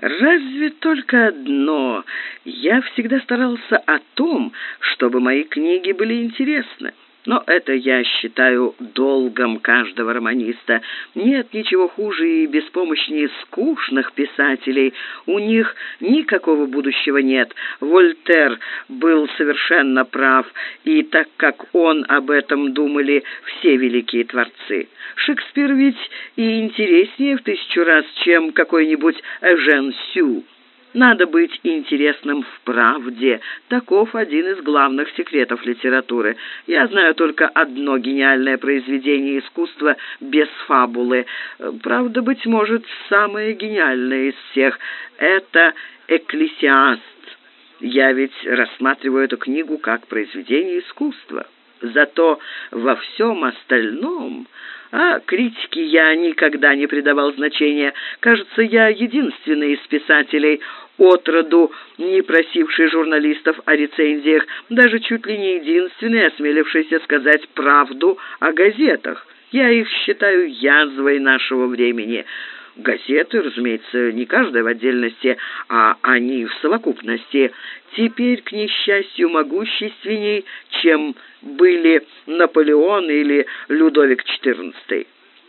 Разве только одно. Я всегда старался о том, чтобы мои книги были интересны. Но это я считаю долгом каждого романиста. Нет ничего хуже и беспомощнее скучных писателей. У них никакого будущего нет. Вольтер был совершенно прав, и так как он об этом думали все великие творцы. Шекспир ведь и интереснее в тысячу раз, чем какой-нибудь Эжен Сю. Надо быть интересным в правде. Таков один из главных секретов литературы. Я знаю только одно гениальное произведение искусства без фабулы. Правда, быть может, самое гениальное из всех. Это «Экклесиаст». Я ведь рассматриваю эту книгу как произведение искусства. Зато во всем остальном а критике я никогда не придавал значения. Кажется, я единственный из писателей, отроду не просивший журналистов о рецензиях, даже чуть ли не единственный, осмелившийся сказать правду о газетах. Я их считаю язвой нашего времени. Газеты, разумеется, не каждая в отдельности, а они в совокупности. Теперь, к несчастью, могущественней, чем были Наполеон или Людовик XIV.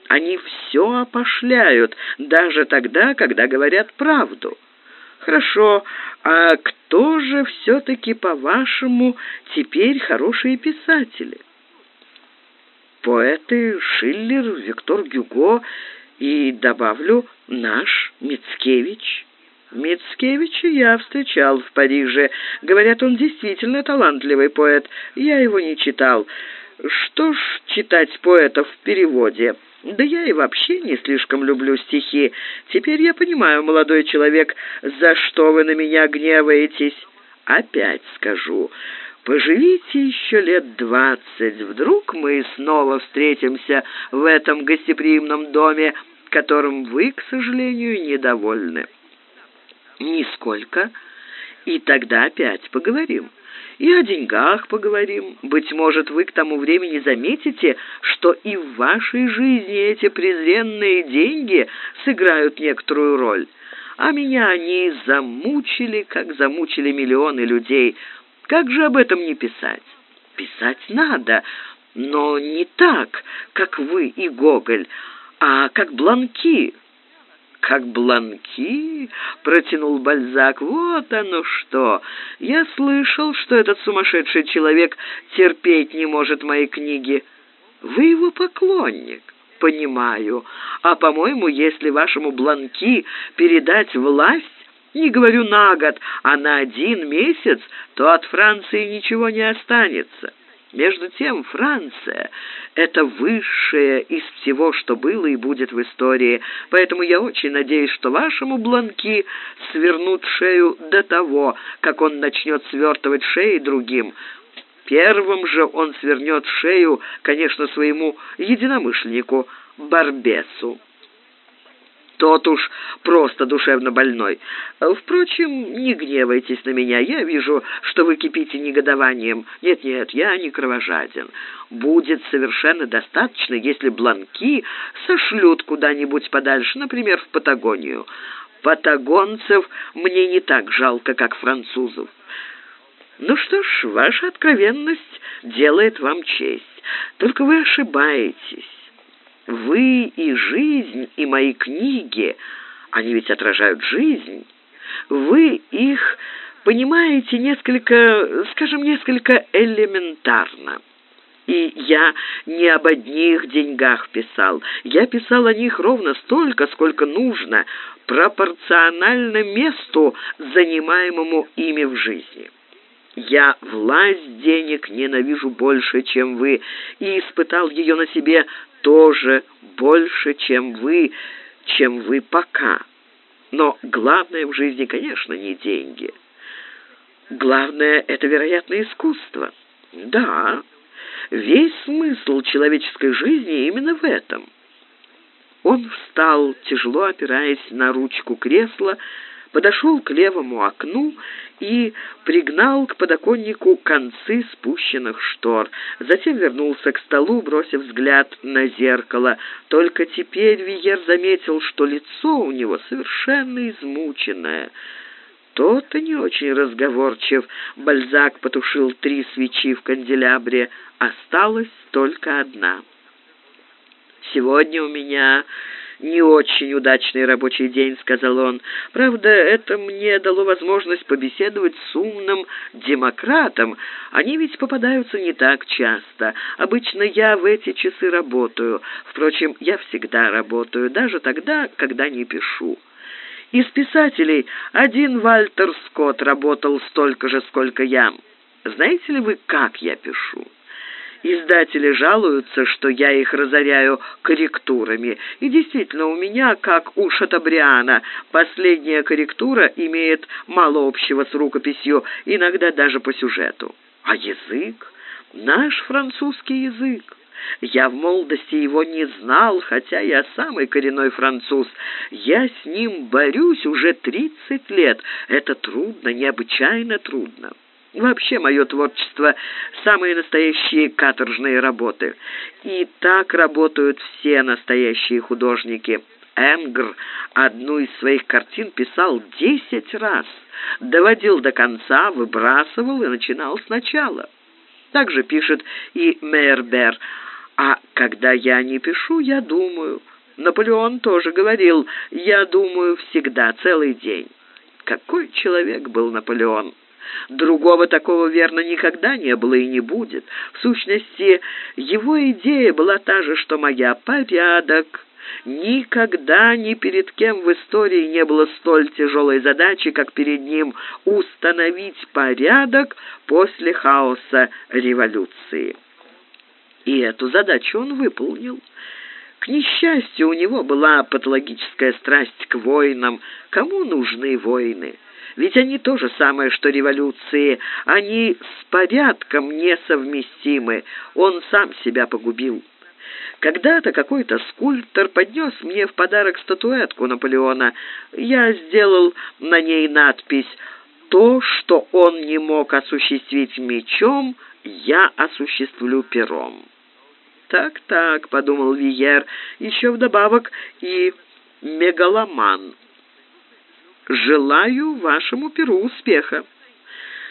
Они все опошляют, даже тогда, когда говорят правду. Хорошо, а кто же все-таки, по-вашему, теперь хорошие писатели? Поэты Шиллер, Виктор Гюго и, добавлю, наш Мицкевич. Мицкевича я встречал в Париже. Говорят, он действительно талантливый поэт. Я его не читал. Что ж читать поэтов в переводе? Да я и вообще не слишком люблю стихи. Теперь я понимаю, молодой человек, за что вы на меня гневаетесь. Опять скажу, поживите еще лет двадцать. Вдруг мы снова встретимся в этом гостеприимном доме, которым вы, к сожалению, недовольны. Нисколько. И тогда опять поговорим. И о деньгах поговорим. Быть может, вы к тому времени заметите, что и в вашей жизни эти презренные деньги сыграют некоторую роль. А меня они замучили, как замучили миллионы людей. Как же об этом не писать? Писать надо, но не так, как вы и Гоголь, а как Бланки, как бланки?» — протянул Бальзак. «Вот оно что! Я слышал, что этот сумасшедший человек терпеть не может мои книги. Вы его поклонник». «Понимаю. А, по-моему, если вашему Бланки передать власть, не говорю на год, а на один месяц, то от Франции ничего не останется». Между тем, Франция — это высшее из всего, что было и будет в истории, поэтому я очень надеюсь, что вашему Бланки свернут шею до того, как он начнет свертывать шеи другим. Первым же он свернет шею, конечно, своему единомышленнику Барбесу тот уж просто душевно больной. Впрочем, не гневайтесь на меня. Я вижу, что вы кипите негодованием. Нет-нет, я не кровожаден. Будет совершенно достаточно, если бланки сошлют куда-нибудь подальше, например, в Патагонию. Патагонцев мне не так жалко, как французов. Ну что ж, ваша откровенность делает вам честь. Только вы ошибаетесь. Вы и жизнь, и мои книги, они ведь отражают жизнь. Вы их понимаете несколько, скажем, несколько элементарно. И я не об одних деньгах писал. Я писал о них ровно столько, сколько нужно, пропорционально месту, занимаемому ими в жизни. Я власть денег ненавижу больше, чем вы, и испытал ее на себе тоже больше, чем вы, чем вы пока. Но главное в жизни, конечно, не деньги. Главное — это, вероятно, искусство. Да, весь смысл человеческой жизни именно в этом. Он встал, тяжело опираясь на ручку кресла, подошел к левому окну и пригнал к подоконнику концы спущенных штор. Затем вернулся к столу, бросив взгляд на зеркало. Только теперь Виер заметил, что лицо у него совершенно измученное. То-то не очень разговорчив. Бальзак потушил три свечи в канделябре. Осталась только одна. «Сегодня у меня не очень удачный рабочий день», — сказал он. «Правда, это мне дало возможность побеседовать с умным демократом. Они ведь попадаются не так часто. Обычно я в эти часы работаю. Впрочем, я всегда работаю, даже тогда, когда не пишу». Из писателей один Вальтер Скотт работал столько же, сколько я. Знаете ли вы, как я пишу? Издатели жалуются, что я их разоряю корректурами. И действительно, у меня, как у Шатабриана, последняя корректура имеет мало общего с рукописью, иногда даже по сюжету. А язык? Наш французский язык. Я в молодости его не знал, хотя я самый коренной француз. Я с ним борюсь уже тридцать лет. Это трудно, необычайно трудно. Вообще мое творчество – самые настоящие каторжные работы. И так работают все настоящие художники. Энгр одну из своих картин писал десять раз, доводил до конца, выбрасывал и начинал сначала. Также пишет и Мейербер. А когда я не пишу, я думаю. Наполеон тоже говорил «я думаю всегда, целый день». Какой человек был Наполеон! Другого такого, верно, никогда не было и не будет. В сущности, его идея была та же, что моя — порядок. Никогда ни перед кем в истории не было столь тяжелой задачи, как перед ним установить порядок после хаоса революции. И эту задачу он выполнил. К несчастью, у него была патологическая страсть к войнам. Кому нужны войны? Ведь они то же самое, что революции. Они с порядком несовместимы. Он сам себя погубил. Когда-то какой-то скульптор поднес мне в подарок статуэтку Наполеона. Я сделал на ней надпись «То, что он не мог осуществить мечом, я осуществлю пером». «Так-так», — подумал Виер, — «еще вдобавок и мегаломан». Желаю вашему перу успеха.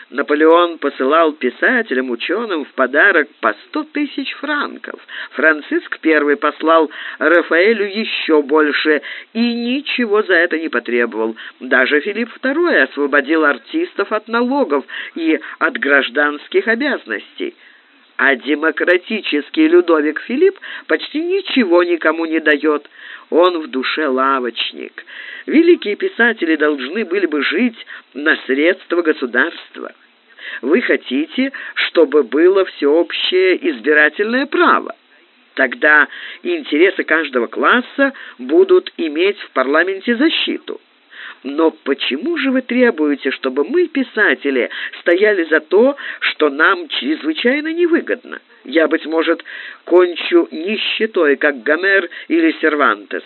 Наполеон посылал писателям, ученым в подарок по сто тысяч франков. Франциск I послал Рафаэлю еще больше и ничего за это не потребовал. Даже Филипп II освободил артистов от налогов и от гражданских обязанностей а демократический Людовик Филипп почти ничего никому не дает. Он в душе лавочник. Великие писатели должны были бы жить на средства государства. Вы хотите, чтобы было всеобщее избирательное право. Тогда интересы каждого класса будут иметь в парламенте защиту. Но почему же вы требуете, чтобы мы, писатели, стояли за то, что нам чрезвычайно невыгодно? Я, быть может, кончу нищетой, как Гомер или Сервантес.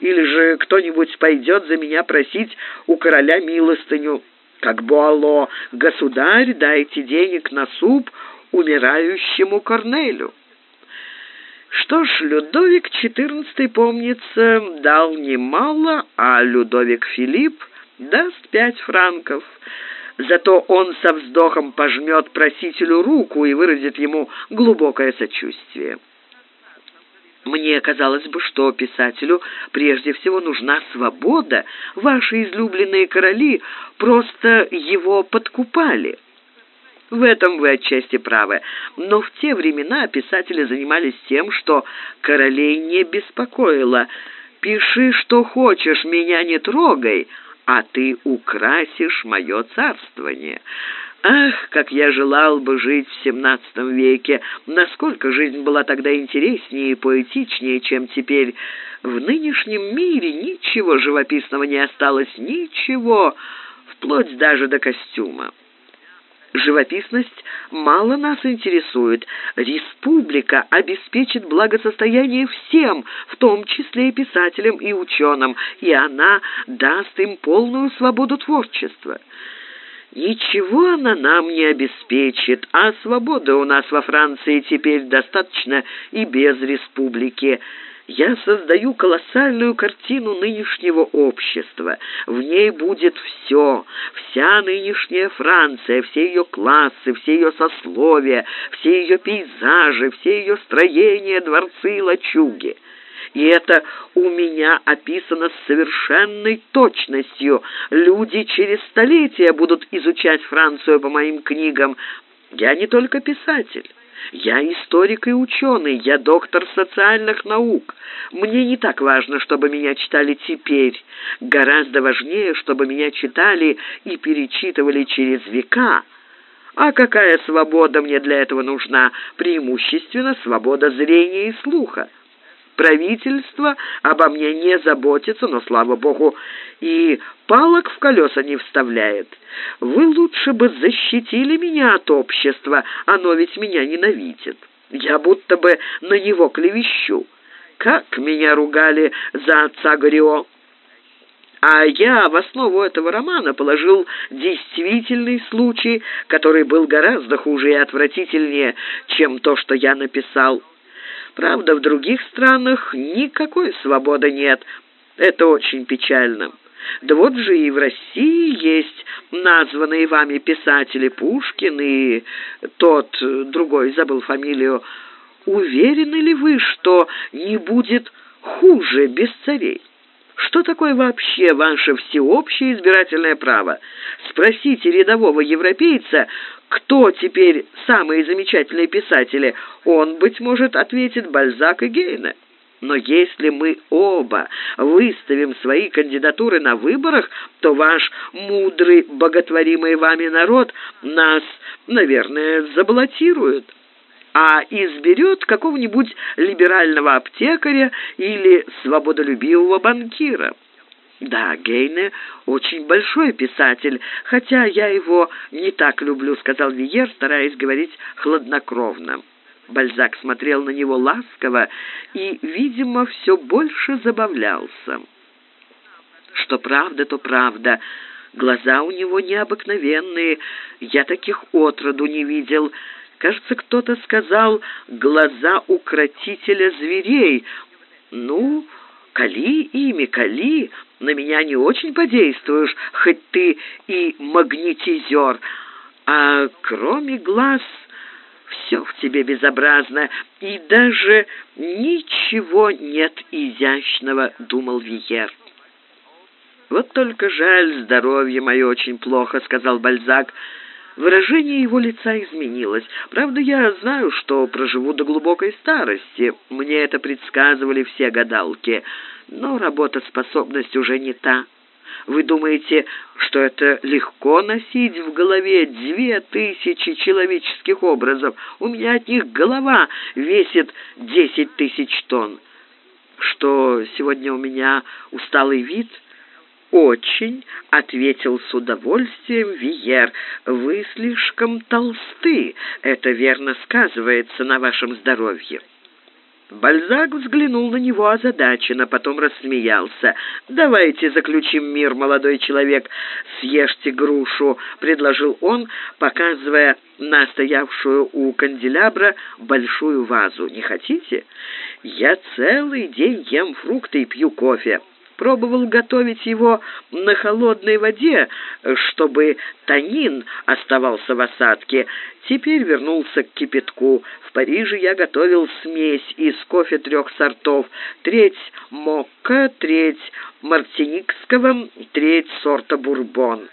Или же кто-нибудь пойдет за меня просить у короля милостыню, как Буало, «Государь, дайте денег на суп умирающему Корнелю». Что ж, Людовик XIV, помнится, дал немало, а Людовик Филипп даст пять франков. Зато он со вздохом пожмет просителю руку и выразит ему глубокое сочувствие. Мне казалось бы, что писателю прежде всего нужна свобода. Ваши излюбленные короли просто его подкупали. В этом вы отчасти правы. Но в те времена писатели занимались тем, что королей не беспокоило. «Пиши, что хочешь, меня не трогай, а ты украсишь мое царствование». Ах, как я желал бы жить в семнадцатом веке! Насколько жизнь была тогда интереснее и поэтичнее, чем теперь. В нынешнем мире ничего живописного не осталось, ничего, вплоть даже до костюма. Живописность мало нас интересует. Республика обеспечит благосостояние всем, в том числе и писателям и ученым, и она даст им полную свободу творчества. Ничего она нам не обеспечит, а свободы у нас во Франции теперь достаточно и без республики. Я создаю колоссальную картину нынешнего общества. В ней будет все, вся нынешняя Франция, все ее классы, все ее сословия, все ее пейзажи, все ее строения, дворцы и лачуги. И это у меня описано с совершенной точностью. Люди через столетия будут изучать Францию по моим книгам. Я не только писатель. Я историк и ученый, я доктор социальных наук. Мне не так важно, чтобы меня читали теперь. Гораздо важнее, чтобы меня читали и перечитывали через века. А какая свобода мне для этого нужна? Преимущественно свобода зрения и слуха. Правительство обо мне не заботится, но, слава богу, и палок в колеса не вставляет. Вы лучше бы защитили меня от общества, оно ведь меня ненавидит. Я будто бы на него клевещу. Как меня ругали за отца Горио!» А я в основу этого романа положил действительный случай, который был гораздо хуже и отвратительнее, чем то, что я написал. Правда, в других странах никакой свободы нет. Это очень печально. Да вот же и в России есть названные вами писатели Пушкин и тот, другой, забыл фамилию. Уверены ли вы, что не будет хуже без царей? Что такое вообще ваше всеобщее избирательное право? Спросите рядового европейца, кто теперь самые замечательные писатели, он, быть может, ответит Бальзак и Гейне. Но если мы оба выставим свои кандидатуры на выборах, то ваш мудрый, боготворимый вами народ нас, наверное, заблокирует, а изберет какого-нибудь либерального аптекаря или свободолюбивого банкира. Да, Гейне очень большой писатель, хотя я его не так люблю, сказал Виер, стараясь говорить хладнокровно. Бальзак смотрел на него ласково и, видимо, все больше забавлялся. Что правда, то правда. Глаза у него необыкновенные, я таких отроду не видел. Кажется, кто-то сказал «глаза укротителя зверей». Ну, кали ими, кали, на меня не очень подействуешь, хоть ты и магнетизер. А кроме глаз все в тебе безобразно, и даже ничего нет изящного, думал Виер. Вот только жаль, здоровье мое очень плохо, сказал Бальзак. Выражение его лица изменилось. Правда, я знаю, что проживу до глубокой старости. Мне это предсказывали все гадалки. Но работоспособность уже не та. Вы думаете, что это легко носить в голове две тысячи человеческих образов? У меня от них голова весит десять тысяч тонн. Что сегодня у меня усталый вид – «Очень», — ответил с удовольствием Виер. «Вы слишком толсты. Это верно сказывается на вашем здоровье». Бальзак взглянул на него озадаченно, потом рассмеялся. «Давайте заключим мир, молодой человек. Съешьте грушу», — предложил он, показывая на стоявшую у канделябра большую вазу. «Не хотите? Я целый день ем фрукты и пью кофе» пробовал готовить его на холодной воде, чтобы танин оставался в осадке. Теперь вернулся к кипятку. В Париже я готовил смесь из кофе трех сортов. Треть мокко, треть мартиникского, треть сорта бурбон.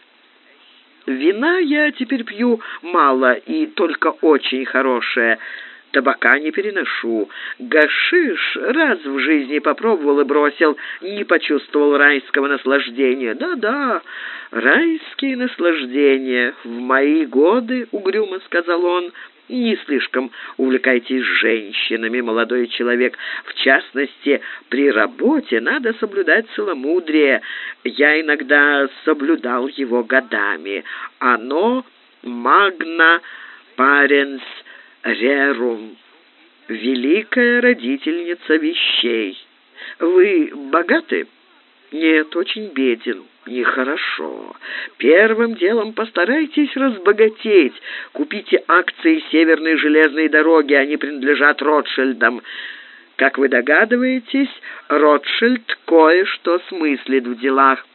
Вина я теперь пью мало и только очень хорошее – Табака не переношу. Гашиш раз в жизни попробовал и бросил, не почувствовал райского наслаждения. Да-да, райские наслаждения. В мои годы, угрюмо сказал он, не слишком увлекайтесь женщинами, молодой человек. В частности, при работе надо соблюдать целомудрие. Я иногда соблюдал его годами. Оно «Магна паренс рерум» — великая родительница вещей. Вы богаты? Нет, очень беден. Нехорошо. Первым делом постарайтесь разбогатеть. Купите акции Северной железной дороги, они принадлежат Ротшильдам. Как вы догадываетесь, Ротшильд кое-что смыслит в делах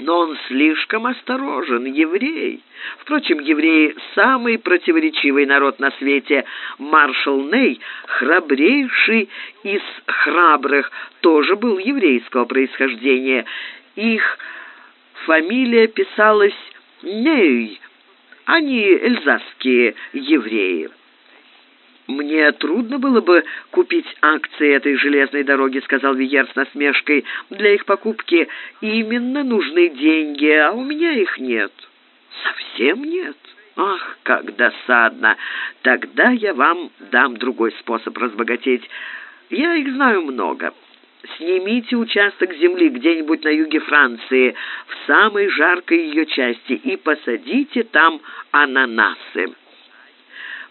но он слишком осторожен, еврей. Впрочем, евреи — самый противоречивый народ на свете. Маршал Ней, храбрейший из храбрых, тоже был еврейского происхождения. Их фамилия писалась Ней, они эльзасские евреи. «Мне трудно было бы купить акции этой железной дороги», — сказал Виер с насмешкой. «Для их покупки именно нужны деньги, а у меня их нет». «Совсем нет?» «Ах, как досадно! Тогда я вам дам другой способ разбогатеть. Я их знаю много. Снимите участок земли где-нибудь на юге Франции, в самой жаркой ее части, и посадите там ананасы».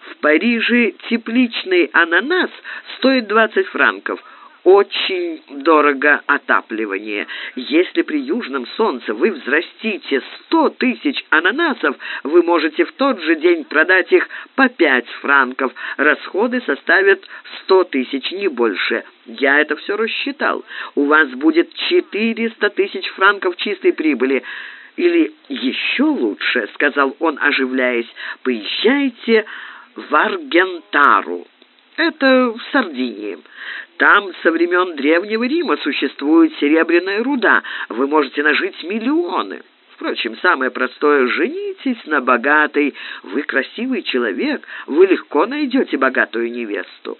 В Париже тепличный ананас стоит 20 франков. Очень дорого отапливание. Если при южном солнце вы взрастите 100 тысяч ананасов, вы можете в тот же день продать их по 5 франков. Расходы составят 100 тысяч, не больше. Я это все рассчитал. У вас будет 400 тысяч франков чистой прибыли. Или еще лучше, сказал он, оживляясь, поезжайте в Аргентару. Это в Сардинии. Там со времен Древнего Рима существует серебряная руда. Вы можете нажить миллионы. Впрочем, самое простое — женитесь на богатой. Вы красивый человек, вы легко найдете богатую невесту.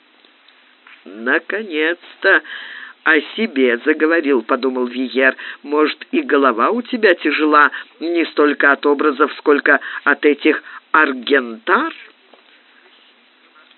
Наконец-то о себе заговорил, подумал Виер. Может, и голова у тебя тяжела не столько от образов, сколько от этих аргентар?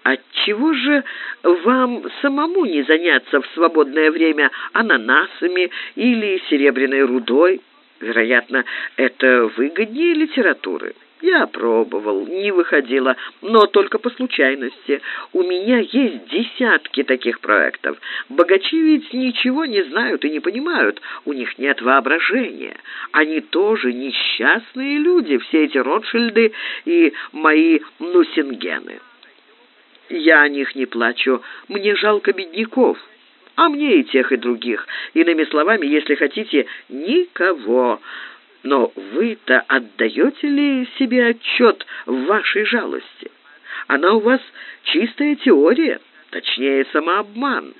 Отчего же вам самому не заняться в свободное время ананасами или серебряной рудой? Вероятно, это выгоднее литературы. Я пробовал, не выходило, но только по случайности. У меня есть десятки таких проектов. Богачи ведь ничего не знают и не понимают, у них нет воображения. Они тоже несчастные люди, все эти Ротшильды и мои Нусингены. Я о них не плачу. Мне жалко бедняков. А мне и тех, и других. Иными словами, если хотите, никого. Но вы-то отдаете ли себе отчет в вашей жалости? Она у вас чистая теория, точнее, самообман.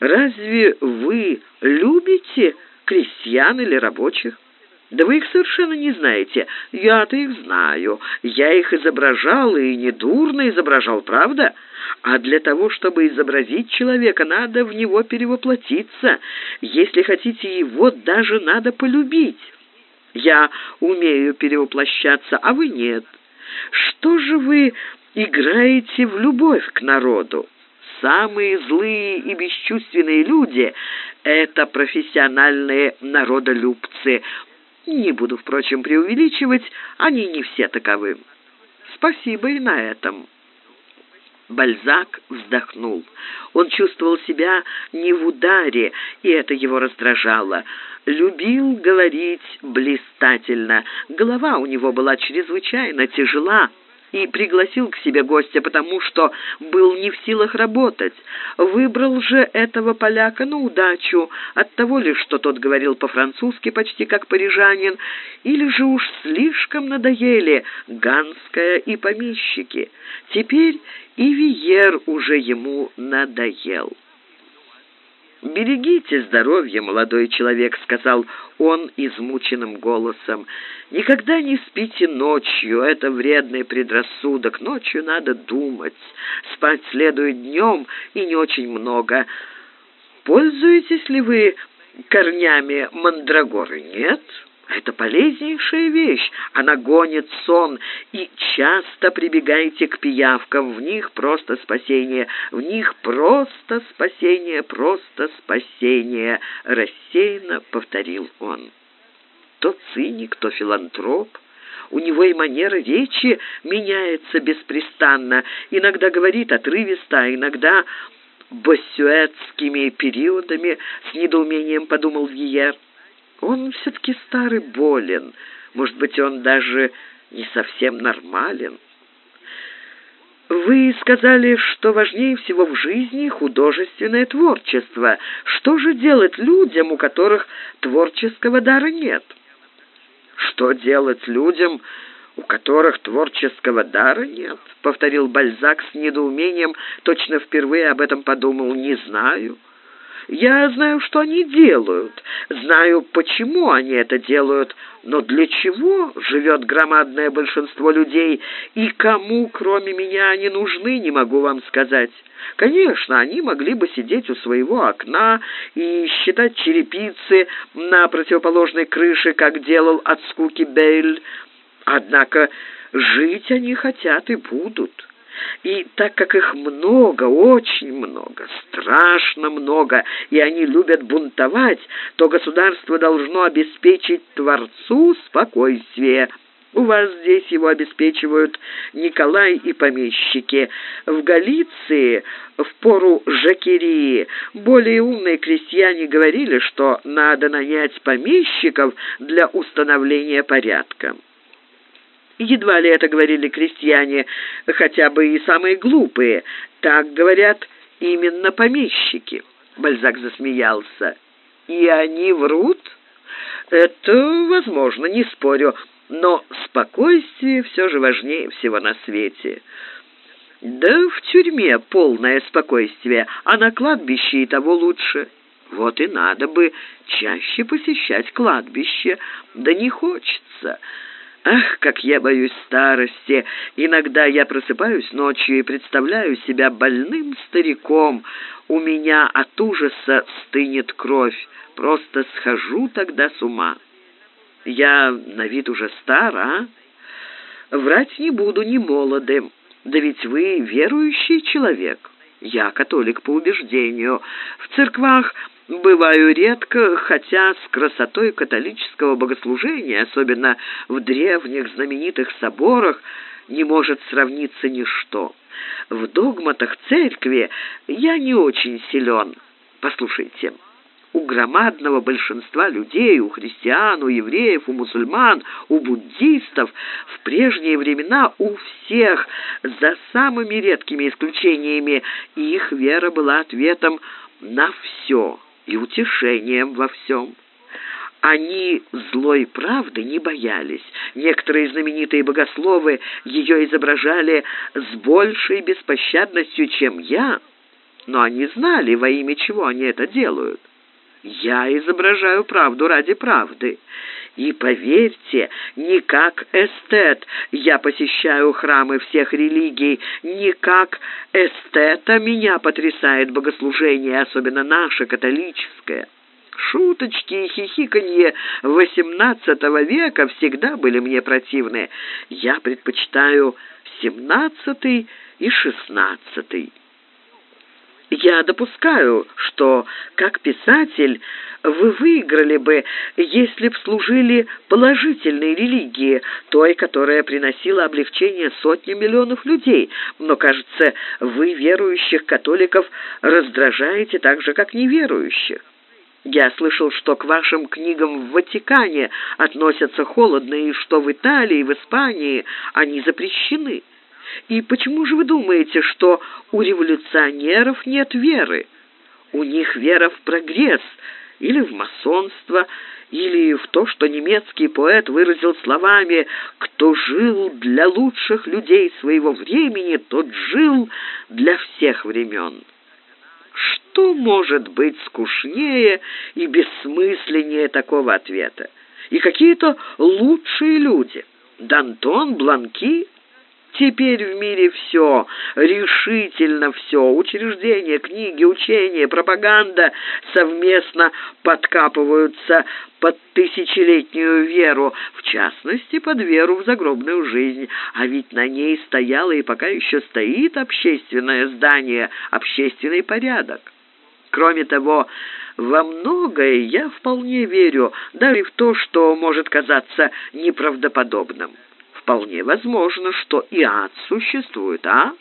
Разве вы любите крестьян или рабочих? Да вы их совершенно не знаете. Я-то их знаю. Я их изображал и недурно изображал, правда? А для того, чтобы изобразить человека, надо в него перевоплотиться. Если хотите его, даже надо полюбить. Я умею перевоплощаться, а вы нет. Что же вы играете в любовь к народу? Самые злые и бесчувственные люди — это профессиональные народолюбцы, не буду, впрочем, преувеличивать, они не все таковы. Спасибо и на этом. Бальзак вздохнул. Он чувствовал себя не в ударе, и это его раздражало. Любил говорить блистательно. Голова у него была чрезвычайно тяжела, и пригласил к себе гостя, потому что был не в силах работать. Выбрал же этого поляка на удачу, от того ли, что тот говорил по-французски почти как парижанин, или же уж слишком надоели Ганская и помещики. Теперь и Виер уже ему надоел. «Берегите здоровье, молодой человек», — сказал он измученным голосом. «Никогда не спите ночью, это вредный предрассудок. Ночью надо думать. Спать следует днем и не очень много. Пользуетесь ли вы корнями мандрагоры? Нет?» Это полезнейшая вещь, она гонит сон, и часто прибегайте к пиявкам, в них просто спасение, в них просто спасение, просто спасение, рассеянно повторил он. То циник, то филантроп, У него и манера речи меняется беспрестанно. Иногда говорит отрывисто, а иногда боссюэтскими периодами, с недоумением подумал Вьер. Он все-таки старый болен. Может быть, он даже не совсем нормален. Вы сказали, что важнее всего в жизни художественное творчество. Что же делать людям, у которых творческого дара нет? Что делать людям, у которых творческого дара нет?» — повторил Бальзак с недоумением, точно впервые об этом подумал. «Не знаю». Я знаю, что они делают, знаю, почему они это делают, но для чего живет громадное большинство людей и кому, кроме меня, они нужны, не могу вам сказать. Конечно, они могли бы сидеть у своего окна и считать черепицы на противоположной крыше, как делал от скуки Бейль. Однако жить они хотят и будут. И так как их много, очень много, страшно много, и они любят бунтовать, то государство должно обеспечить Творцу спокойствие. У вас здесь его обеспечивают Николай и помещики. В Галиции в пору Жакерии более умные крестьяне говорили, что надо нанять помещиков для установления порядка. Едва ли это говорили крестьяне, хотя бы и самые глупые. Так говорят именно помещики. Бальзак засмеялся. И они врут? Это возможно, не спорю, но спокойствие все же важнее всего на свете. Да в тюрьме полное спокойствие, а на кладбище и того лучше. Вот и надо бы чаще посещать кладбище, да не хочется. Ах, как я боюсь старости! Иногда я просыпаюсь ночью и представляю себя больным стариком. У меня от ужаса стынет кровь. Просто схожу тогда с ума. Я на вид уже стар, а? Врать не буду, не молодым. Да ведь вы верующий человек. Я католик по убеждению. В церквах Бываю редко, хотя с красотой католического богослужения, особенно в древних знаменитых соборах, не может сравниться ничто. В догматах церкви я не очень силен. Послушайте, у громадного большинства людей, у христиан, у евреев, у мусульман, у буддистов, в прежние времена у всех, за самыми редкими исключениями, их вера была ответом на все и утешением во всем. Они злой правды не боялись. Некоторые знаменитые богословы ее изображали с большей беспощадностью, чем я, но они знали, во имя чего они это делают. Я изображаю правду ради правды. И поверьте, не как эстет я посещаю храмы всех религий, не как эстета меня потрясает богослужение, особенно наше католическое. Шуточки и хихиканье XVIII века всегда были мне противны. Я предпочитаю XVII и XVI. Я допускаю, что, как писатель, вы выиграли бы, если б служили положительной религии, той, которая приносила облегчение сотням миллионов людей. Но, кажется, вы верующих католиков раздражаете так же, как неверующих. Я слышал, что к вашим книгам в Ватикане относятся холодно, и что в Италии, в Испании они запрещены. И почему же вы думаете, что у революционеров нет веры? У них вера в прогресс или в масонство, или в то, что немецкий поэт выразил словами «Кто жил для лучших людей своего времени, тот жил для всех времен». Что может быть скучнее и бессмысленнее такого ответа? И какие-то лучшие люди. Дантон, Бланки Теперь в мире все, решительно все, учреждения, книги, учения, пропаганда совместно подкапываются под тысячелетнюю веру, в частности, под веру в загробную жизнь. А ведь на ней стояло и пока еще стоит общественное здание, общественный порядок. Кроме того, во многое я вполне верю, даже в то, что может казаться неправдоподобным. Вполне возможно, что и ад существует, а?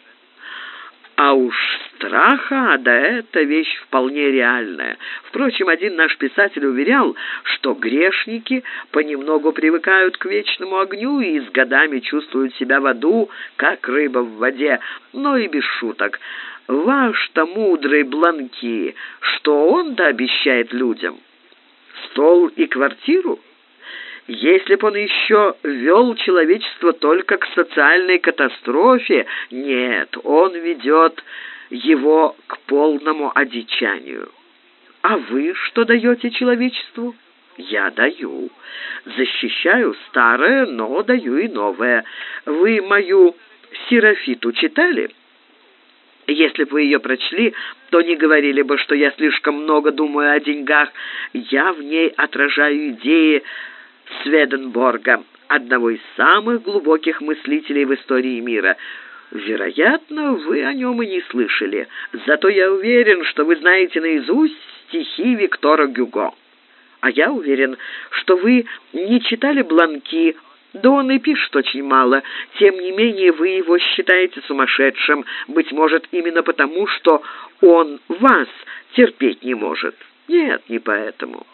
А уж страха, да это вещь вполне реальная. Впрочем, один наш писатель уверял, что грешники понемногу привыкают к вечному огню и с годами чувствуют себя в аду, как рыба в воде, но и без шуток. Ваш-то мудрый Бланки, что он-то обещает людям? Стол и квартиру? Если бы он еще вел человечество только к социальной катастрофе, нет, он ведет его к полному одичанию. А вы что даете человечеству? Я даю. Защищаю старое, но даю и новое. Вы мою Серафиту читали? Если бы вы ее прочли, то не говорили бы, что я слишком много думаю о деньгах. Я в ней отражаю идеи Сведенборга, одного из самых глубоких мыслителей в истории мира. Вероятно, вы о нем и не слышали. Зато я уверен, что вы знаете наизусть стихи Виктора Гюго. А я уверен, что вы не читали Бланки, да он и пишет очень мало. Тем не менее, вы его считаете сумасшедшим, быть может, именно потому, что он вас терпеть не может. Нет, не поэтому.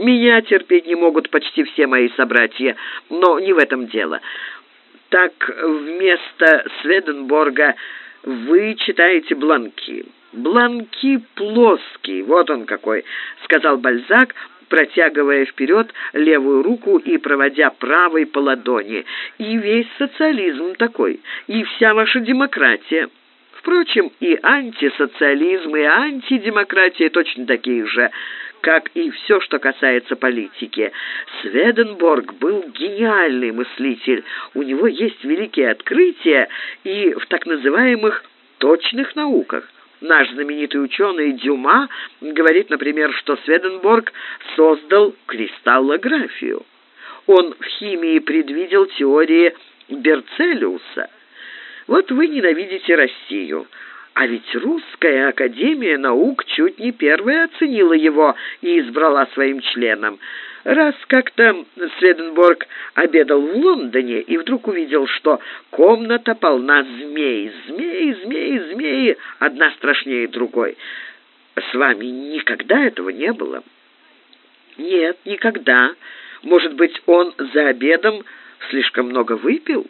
Меня терпеть не могут почти все мои собратья, но не в этом дело. Так вместо Сведенборга вы читаете Бланки. Бланки плоский, вот он какой, сказал Бальзак, протягивая вперед левую руку и проводя правой по ладони. И весь социализм такой, и вся ваша демократия. Впрочем, и антисоциализм, и антидемократия точно такие же как и все, что касается политики. Сведенборг был гениальный мыслитель. У него есть великие открытия и в так называемых точных науках. Наш знаменитый ученый Дюма говорит, например, что Сведенборг создал кристаллографию. Он в химии предвидел теории Берцелиуса. Вот вы ненавидите Россию – а ведь Русская Академия Наук чуть не первая оценила его и избрала своим членом. Раз как-то Сведенборг обедал в Лондоне и вдруг увидел, что комната полна змей. Змеи, змеи, змеи, одна страшнее другой. С вами никогда этого не было? Нет, никогда. Может быть, он за обедом слишком много выпил?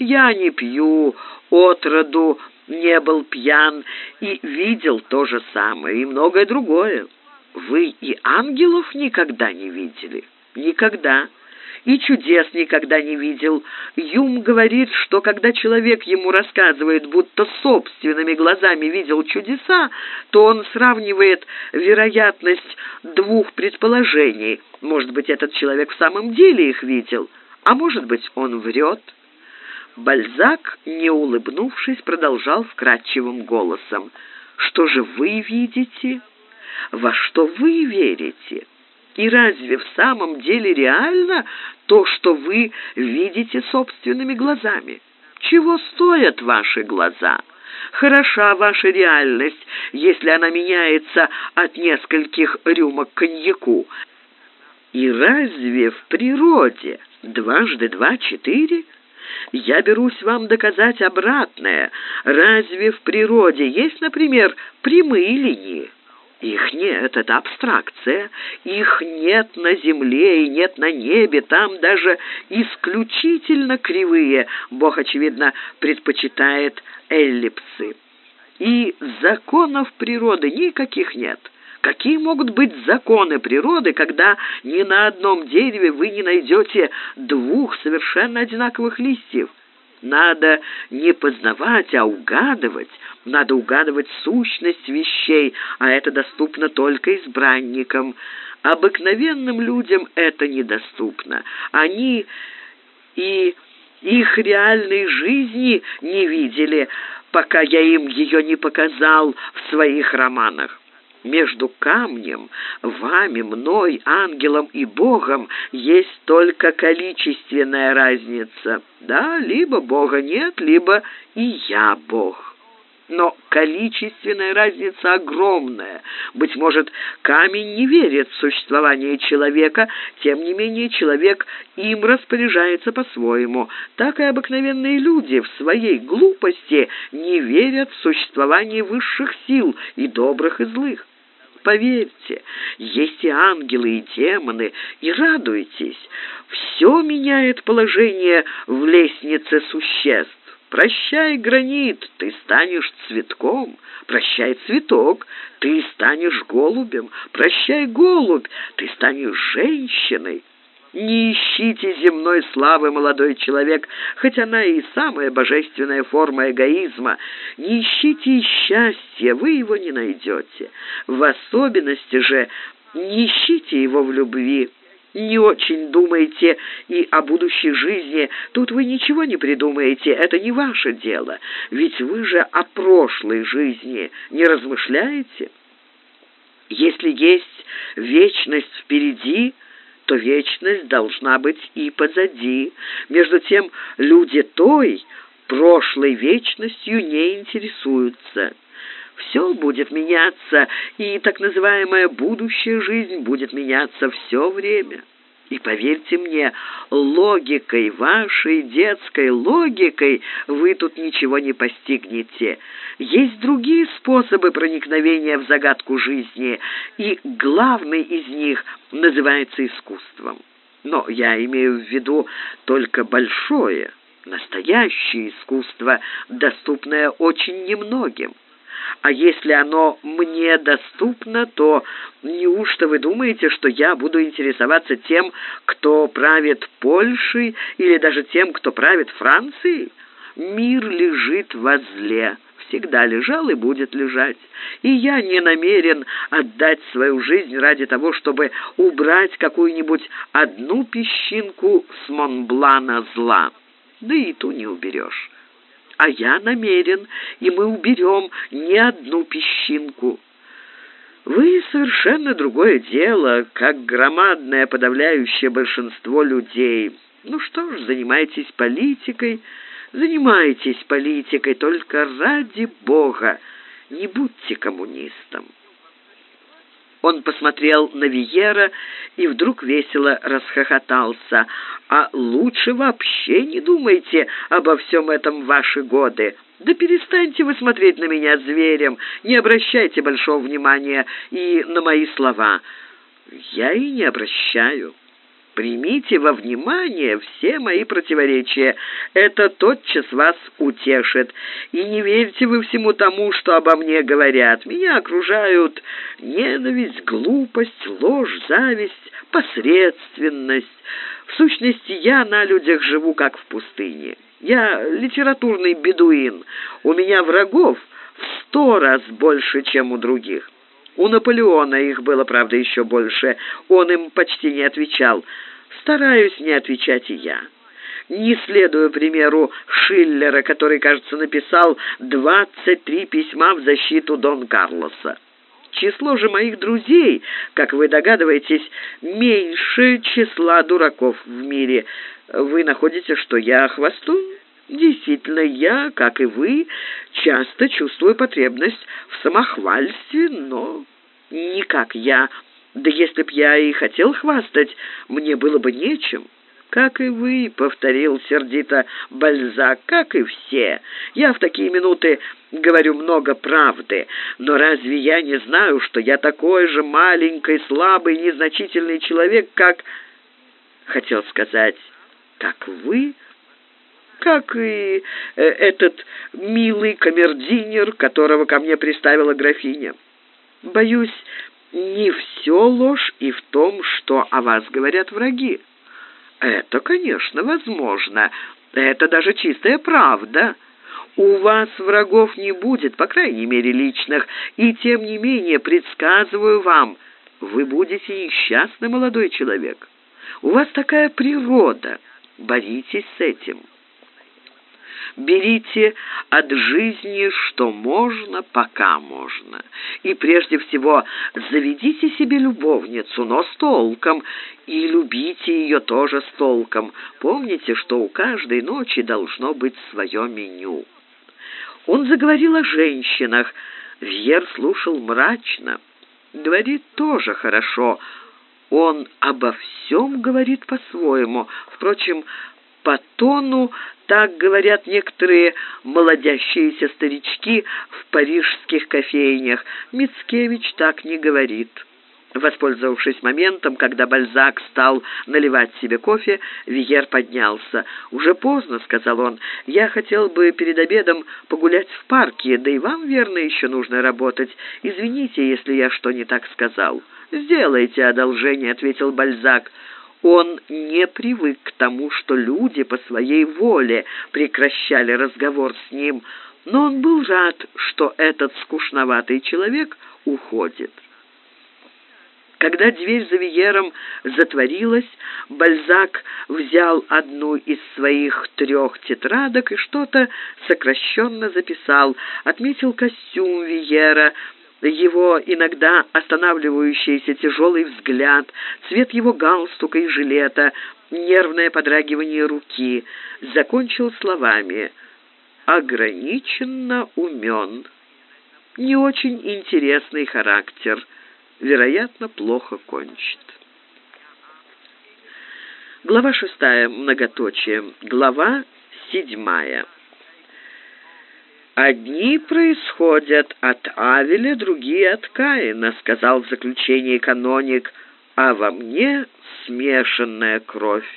Я не пью, отроду не был пьян и видел то же самое и многое другое. Вы и ангелов никогда не видели? Никогда. И чудес никогда не видел. Юм говорит, что когда человек ему рассказывает, будто собственными глазами видел чудеса, то он сравнивает вероятность двух предположений. Может быть, этот человек в самом деле их видел, а может быть, он врет. Бальзак, не улыбнувшись, продолжал вкрадчивым голосом. «Что же вы видите? Во что вы верите? И разве в самом деле реально то, что вы видите собственными глазами? Чего стоят ваши глаза?» Хороша ваша реальность, если она меняется от нескольких рюмок коньяку. И разве в природе дважды два четыре? Я берусь вам доказать обратное. Разве в природе есть, например, прямые линии? Их нет, это абстракция. Их нет на земле и нет на небе. Там даже исключительно кривые. Бог, очевидно, предпочитает эллипсы. И законов природы никаких нет. Какие могут быть законы природы, когда ни на одном дереве вы не найдете двух совершенно одинаковых листьев? Надо не познавать, а угадывать. Надо угадывать сущность вещей, а это доступно только избранникам. Обыкновенным людям это недоступно. Они и их реальной жизни не видели, пока я им ее не показал в своих романах. Между камнем, вами, мной, ангелом и Богом есть только количественная разница. Да, либо Бога нет, либо и я Бог. но количественная разница огромная. Быть может, камень не верит в существование человека, тем не менее человек им распоряжается по-своему. Так и обыкновенные люди в своей глупости не верят в существование высших сил и добрых и злых. Поверьте, есть и ангелы, и демоны, и радуйтесь. Все меняет положение в лестнице существ. Прощай, гранит, ты станешь цветком. Прощай, цветок, ты станешь голубем. Прощай, голубь, ты станешь женщиной. Не ищите земной славы, молодой человек, хоть она и самая божественная форма эгоизма. Не ищите счастья, вы его не найдете. В особенности же не ищите его в любви не очень думаете и о будущей жизни, тут вы ничего не придумаете, это не ваше дело. Ведь вы же о прошлой жизни не размышляете. Если есть вечность впереди, то вечность должна быть и позади. Между тем, люди той прошлой вечностью не интересуются все будет меняться, и так называемая будущая жизнь будет меняться все время. И поверьте мне, логикой, вашей детской логикой вы тут ничего не постигнете. Есть другие способы проникновения в загадку жизни, и главный из них называется искусством. Но я имею в виду только большое, настоящее искусство, доступное очень немногим. А если оно мне доступно, то неужто вы думаете, что я буду интересоваться тем, кто правит Польшей или даже тем, кто правит Францией? Мир лежит во зле, всегда лежал и будет лежать. И я не намерен отдать свою жизнь ради того, чтобы убрать какую-нибудь одну песчинку с Монблана зла. Да и ту не уберешь а я намерен, и мы уберем не одну песчинку. Вы совершенно другое дело, как громадное подавляющее большинство людей. Ну что ж, занимайтесь политикой, занимайтесь политикой, только ради Бога не будьте коммунистом. Он посмотрел на Виера и вдруг весело расхохотался. «А лучше вообще не думайте обо всем этом ваши годы. Да перестаньте вы смотреть на меня зверем, не обращайте большого внимания и на мои слова». «Я и не обращаю». Примите во внимание все мои противоречия. Это тотчас вас утешит. И не верьте вы всему тому, что обо мне говорят. Меня окружают ненависть, глупость, ложь, зависть, посредственность. В сущности, я на людях живу, как в пустыне. Я литературный бедуин. У меня врагов в сто раз больше, чем у других. У Наполеона их было, правда, еще больше. Он им почти не отвечал. Стараюсь не отвечать и я. Не следую примеру Шиллера, который, кажется, написал 23 письма в защиту Дон Карлоса. Число же моих друзей, как вы догадываетесь, меньше числа дураков в мире. Вы находите, что я хвастун? Действительно, я, как и вы, часто чувствую потребность в самохвальстве, но не как я. Да если б я и хотел хвастать, мне было бы нечем. «Как и вы», — повторил сердито Бальзак, — «как и все. Я в такие минуты говорю много правды, но разве я не знаю, что я такой же маленький, слабый, незначительный человек, как...» Хотел сказать, «как вы...» как и э, этот милый камердинер, которого ко мне приставила графиня. Боюсь, не все ложь и в том, что о вас говорят враги. Это, конечно, возможно. Это даже чистая правда. У вас врагов не будет, по крайней мере, личных, и тем не менее предсказываю вам, вы будете несчастный молодой человек. У вас такая природа. Боритесь с этим. Берите от жизни, что можно, пока можно. И прежде всего заведите себе любовницу, но с толком, и любите ее тоже с толком. Помните, что у каждой ночи должно быть свое меню. Он заговорил о женщинах. Вьер слушал мрачно. Говорит тоже хорошо. Он обо всем говорит по-своему. Впрочем, по тону так говорят некоторые молодящиеся старички в парижских кофейнях. Мицкевич так не говорит. Воспользовавшись моментом, когда Бальзак стал наливать себе кофе, Виер поднялся. «Уже поздно», — сказал он. «Я хотел бы перед обедом погулять в парке, да и вам, верно, еще нужно работать. Извините, если я что не так сказал». «Сделайте одолжение», — ответил Бальзак. Он не привык к тому, что люди по своей воле прекращали разговор с ним, но он был рад, что этот скучноватый человек уходит. Когда дверь за Виером затворилась, Бальзак взял одну из своих трех тетрадок и что-то сокращенно записал, отметил костюм Виера, его иногда останавливающийся тяжелый взгляд, цвет его галстука и жилета, нервное подрагивание руки, закончил словами «ограниченно умен». Не очень интересный характер – вероятно, плохо кончит. Глава шестая, многоточие. Глава седьмая. «Одни происходят от Авеля, другие от Каина», — сказал в заключении каноник, «а во мне смешанная кровь».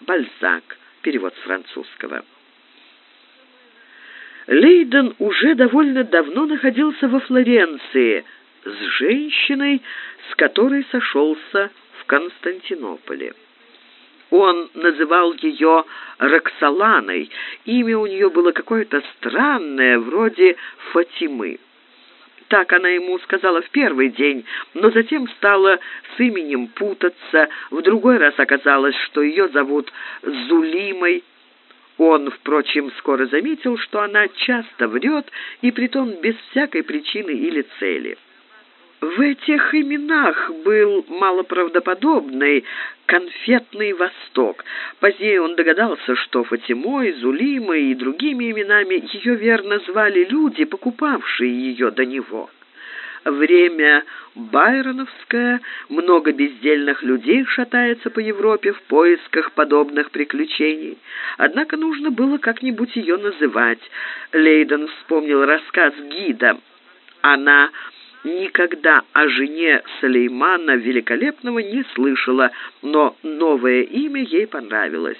Бальзак. Перевод с французского. Лейден уже довольно давно находился во Флоренции — с женщиной, с которой сошелся в Константинополе. Он называл ее Роксоланой. Имя у нее было какое-то странное, вроде Фатимы. Так она ему сказала в первый день, но затем стала с именем путаться. В другой раз оказалось, что ее зовут Зулимой. Он, впрочем, скоро заметил, что она часто врет, и притом без всякой причины или цели. В этих именах был малоправдоподобный конфетный Восток. Позднее он догадался, что Фатимой, Зулимой и другими именами ее верно звали люди, покупавшие ее до него. Время байроновское, много бездельных людей шатается по Европе в поисках подобных приключений. Однако нужно было как-нибудь ее называть. Лейден вспомнил рассказ гида. Она никогда о жене Салеймана Великолепного не слышала, но новое имя ей понравилось.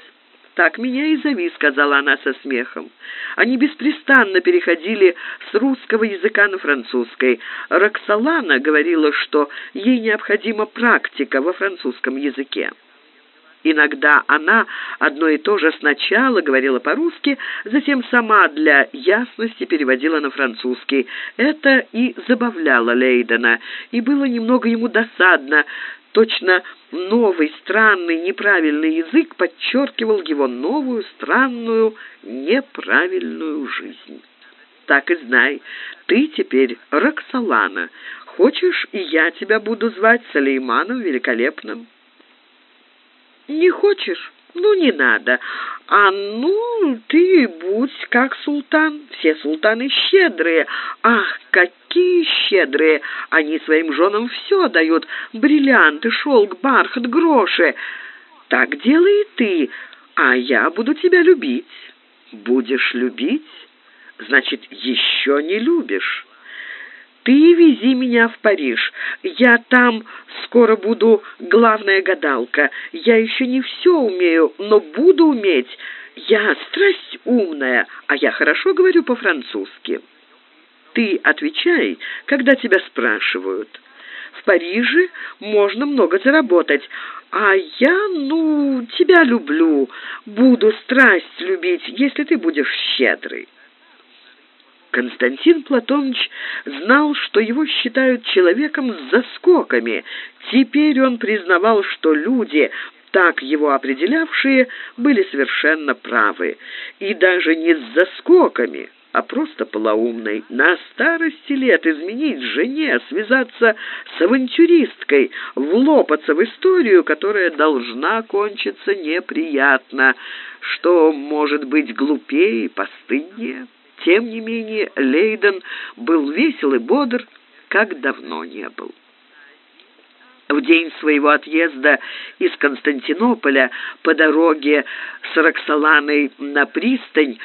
«Так меня и зови», — сказала она со смехом. Они беспрестанно переходили с русского языка на французский. Роксолана говорила, что ей необходима практика во французском языке. Иногда она одно и то же сначала говорила по-русски, затем сама для ясности переводила на французский. Это и забавляло Лейдена, и было немного ему досадно. Точно новый, странный, неправильный язык подчеркивал его новую, странную, неправильную жизнь. Так и знай, ты теперь Роксолана. Хочешь, и я тебя буду звать Салейманом Великолепным?» Не хочешь? Ну, не надо. А ну, ты будь как султан. Все султаны щедрые. Ах, какие щедрые! Они своим женам все дают. Бриллианты, шелк, бархат, гроши. Так делай ты, а я буду тебя любить. Будешь любить? Значит, еще не любишь. Вези меня в Париж. Я там скоро буду главная гадалка. Я еще не все умею, но буду уметь. Я страсть умная, а я хорошо говорю по-французски. Ты отвечай, когда тебя спрашивают. В Париже можно много заработать, а я, ну, тебя люблю, буду страсть любить, если ты будешь щедрый. Константин Платонович знал, что его считают человеком с заскоками. Теперь он признавал, что люди, так его определявшие, были совершенно правы. И даже не с заскоками, а просто полоумной. На старости лет изменить жене, связаться с авантюристкой, влопаться в историю, которая должна кончиться неприятно. Что может быть глупее и постыднее? Тем не менее, Лейден был весел и бодр, как давно не был. В день своего отъезда из Константинополя по дороге с Роксоланой на пристань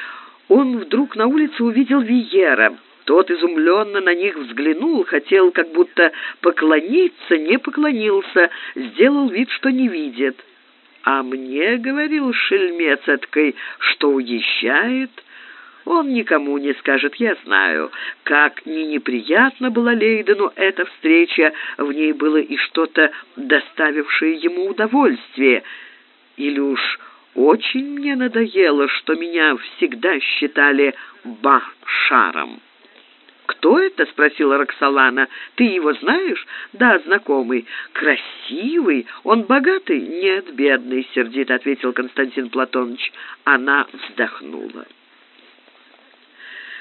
он вдруг на улице увидел Виера. Тот изумленно на них взглянул, хотел как будто поклониться, не поклонился, сделал вид, что не видит. «А мне, — говорил шельмец что уезжает». Он никому не скажет, я знаю. Как ни неприятно была Лейдену эта встреча, в ней было и что-то, доставившее ему удовольствие. Или уж очень мне надоело, что меня всегда считали Башаром. «Кто это?» — спросила Роксолана. «Ты его знаешь?» «Да, знакомый. Красивый. Он богатый?» «Нет, бедный», — сердито ответил Константин Платонович. Она вздохнула.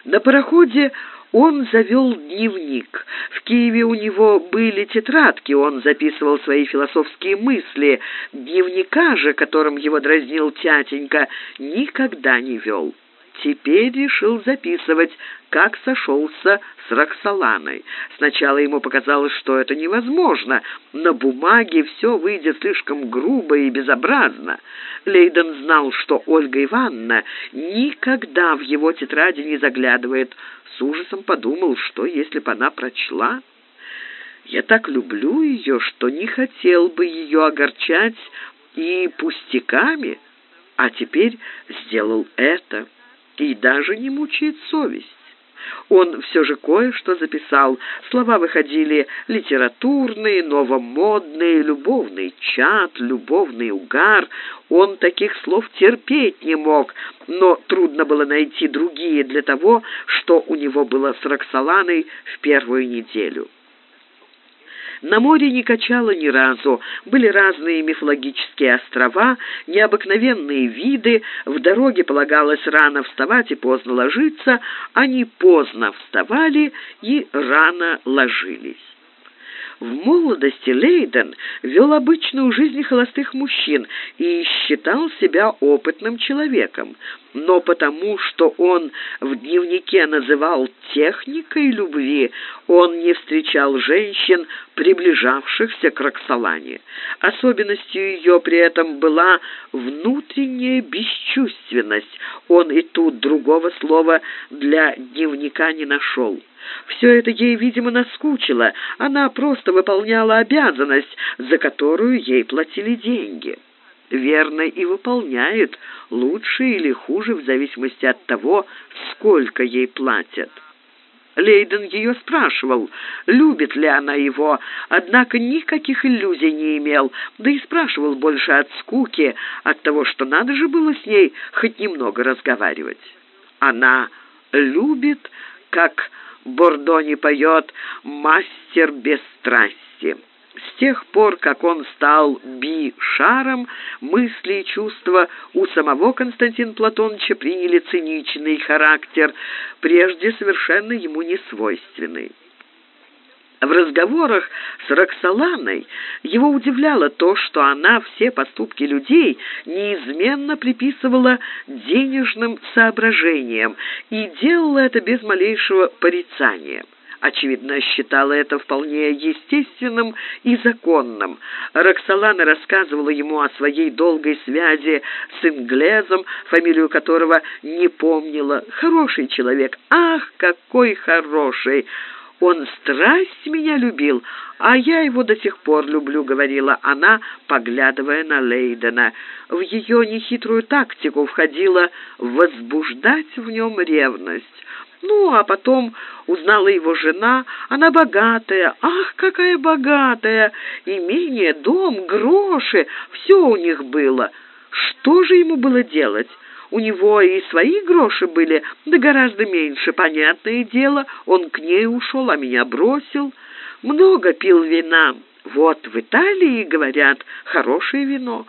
На пароходе он завел дневник. В Киеве у него были тетрадки, он записывал свои философские мысли. Дневника же, которым его дразнил тятенька, никогда не вел теперь решил записывать, как сошелся с Роксоланой. Сначала ему показалось, что это невозможно. На бумаге все выйдет слишком грубо и безобразно. Лейден знал, что Ольга Ивановна никогда в его тетради не заглядывает. С ужасом подумал, что если бы она прочла... Я так люблю ее, что не хотел бы ее огорчать и пустяками, а теперь сделал это и даже не мучает совесть. Он все же кое-что записал. Слова выходили литературные, новомодные, любовный чат, любовный угар. Он таких слов терпеть не мог, но трудно было найти другие для того, что у него было с Роксоланой в первую неделю. На море не качало ни разу. Были разные мифологические острова, необыкновенные виды. В дороге полагалось рано вставать и поздно ложиться. Они поздно вставали и рано ложились. В молодости Лейден вел обычную жизнь холостых мужчин и считал себя опытным человеком. Но потому, что он в дневнике называл техникой любви, он не встречал женщин, приближавшихся к Роксолане. Особенностью ее при этом была внутренняя бесчувственность. Он и тут другого слова для дневника не нашел. Все это ей, видимо, наскучило. Она просто выполняла обязанность, за которую ей платили деньги. Верно и выполняет, лучше или хуже, в зависимости от того, сколько ей платят. Лейден ее спрашивал, любит ли она его, однако никаких иллюзий не имел, да и спрашивал больше от скуки, от того, что надо же было с ней хоть немного разговаривать. Она любит, как Бордони поет «Мастер бесстрасти». С тех пор, как он стал би-шаром, мысли и чувства у самого Константина Платоновича приняли циничный характер, прежде совершенно ему не свойственный. В разговорах с Роксоланой его удивляло то, что она все поступки людей неизменно приписывала денежным соображениям и делала это без малейшего порицания. Очевидно, считала это вполне естественным и законным. Роксолана рассказывала ему о своей долгой связи с инглезом, фамилию которого не помнила. «Хороший человек! Ах, какой хороший!» Он страсть меня любил, а я его до сих пор люблю», — говорила она, поглядывая на Лейдена. В ее нехитрую тактику входило возбуждать в нем ревность. Ну, а потом узнала его жена, она богатая, ах, какая богатая, имение, дом, гроши, все у них было. Что же ему было делать? У него и свои гроши были, да гораздо меньше, понятное дело. Он к ней ушел, а меня бросил. Много пил вина. Вот в Италии, говорят, хорошее вино.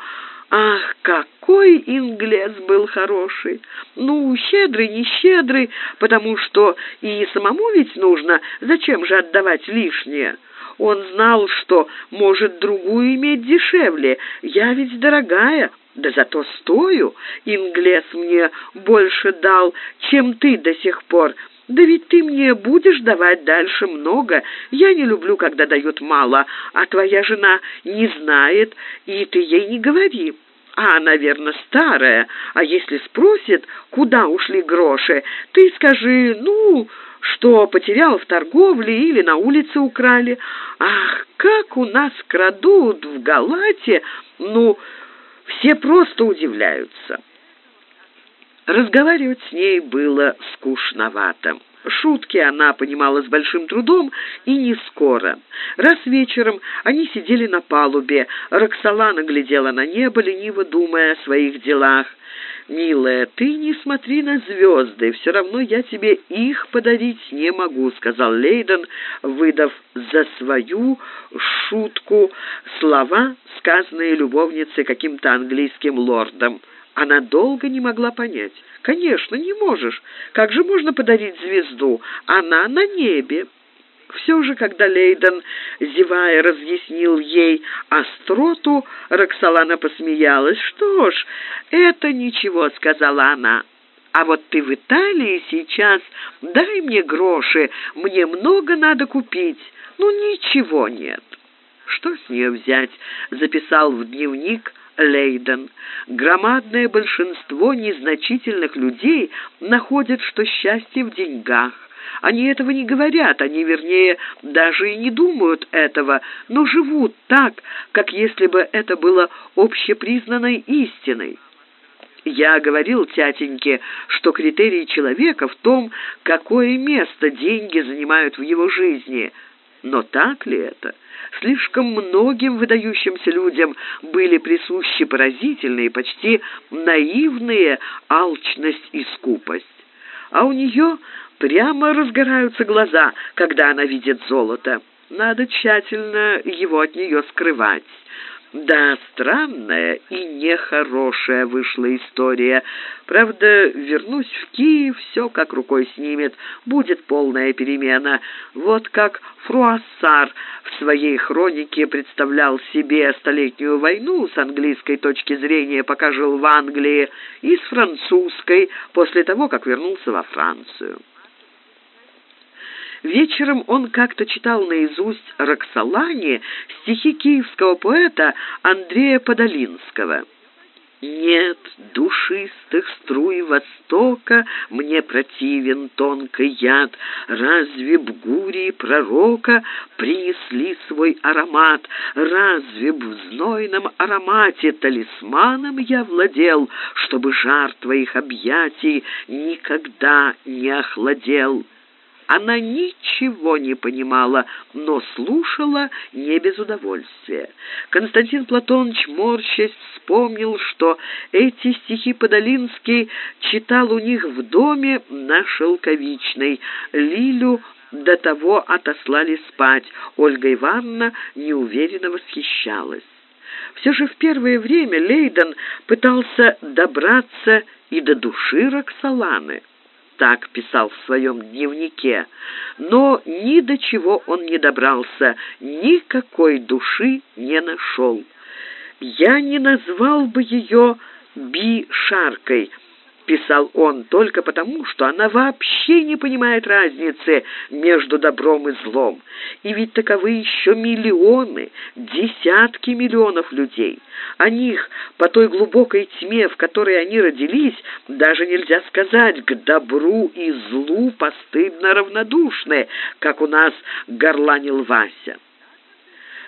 Ах, какой инглес был хороший! Ну, щедрый, не щедрый, потому что и самому ведь нужно, зачем же отдавать лишнее?» Он знал, что может другую иметь дешевле. Я ведь дорогая, Да зато стою, инглес мне больше дал, чем ты до сих пор. Да ведь ты мне будешь давать дальше много. Я не люблю, когда дают мало, а твоя жена не знает, и ты ей не говори. А, наверное, старая. А если спросит, куда ушли гроши, ты скажи, ну, что потерял в торговле или на улице украли. Ах, как у нас крадут в Галате, ну, все просто удивляются. Разговаривать с ней было скучновато. Шутки она понимала с большим трудом и не скоро. Раз вечером они сидели на палубе. Роксолана глядела на небо, лениво думая о своих делах. «Милая, ты не смотри на звезды, все равно я тебе их подарить не могу», — сказал Лейден, выдав за свою шутку слова, сказанные любовницей каким-то английским лордом. Она долго не могла понять. «Конечно, не можешь. Как же можно подарить звезду? Она на небе». Все же, когда Лейден, зевая, разъяснил ей остроту, Роксолана посмеялась. «Что ж, это ничего», — сказала она. «А вот ты в Италии сейчас, дай мне гроши, мне много надо купить. Ну, ничего нет». «Что с нее взять?» — записал в дневник Лейден. Громадное большинство незначительных людей находят, что счастье в деньгах. Они этого не говорят, они, вернее, даже и не думают этого, но живут так, как если бы это было общепризнанной истиной. Я говорил тятеньке, что критерий человека в том, какое место деньги занимают в его жизни. Но так ли это? Слишком многим выдающимся людям были присущи поразительные, почти наивные алчность и скупость. А у нее прямо разгораются глаза, когда она видит золото. Надо тщательно его от нее скрывать. Да, странная и нехорошая вышла история. Правда, вернусь в Киев, все как рукой снимет. Будет полная перемена. Вот как Фруассар в своей хронике представлял себе столетнюю войну с английской точки зрения, пока жил в Англии, и с французской после того, как вернулся во Францию. Вечером он как-то читал наизусть Роксолане стихи киевского поэта Андрея Подолинского. Нет душистых струй востока, Мне противен тонкий яд. Разве б гурии пророка Принесли свой аромат? Разве б в знойном аромате Талисманом я владел, Чтобы жар твоих объятий Никогда не охладел? Она ничего не понимала, но слушала не без удовольствия. Константин Платонович, морщась, вспомнил, что эти стихи Подолинский читал у них в доме на Шелковичной. Лилю до того отослали спать. Ольга Ивановна неуверенно восхищалась. Все же в первое время Лейден пытался добраться и до души Роксоланы так писал в своем дневнике, но ни до чего он не добрался, никакой души не нашел. Я не назвал бы ее Би-Шаркой, писал он, только потому, что она вообще не понимает разницы между добром и злом. И ведь таковы еще миллионы, десятки миллионов людей. О них, по той глубокой тьме, в которой они родились, даже нельзя сказать «к добру и злу постыдно равнодушны», как у нас горланил Вася.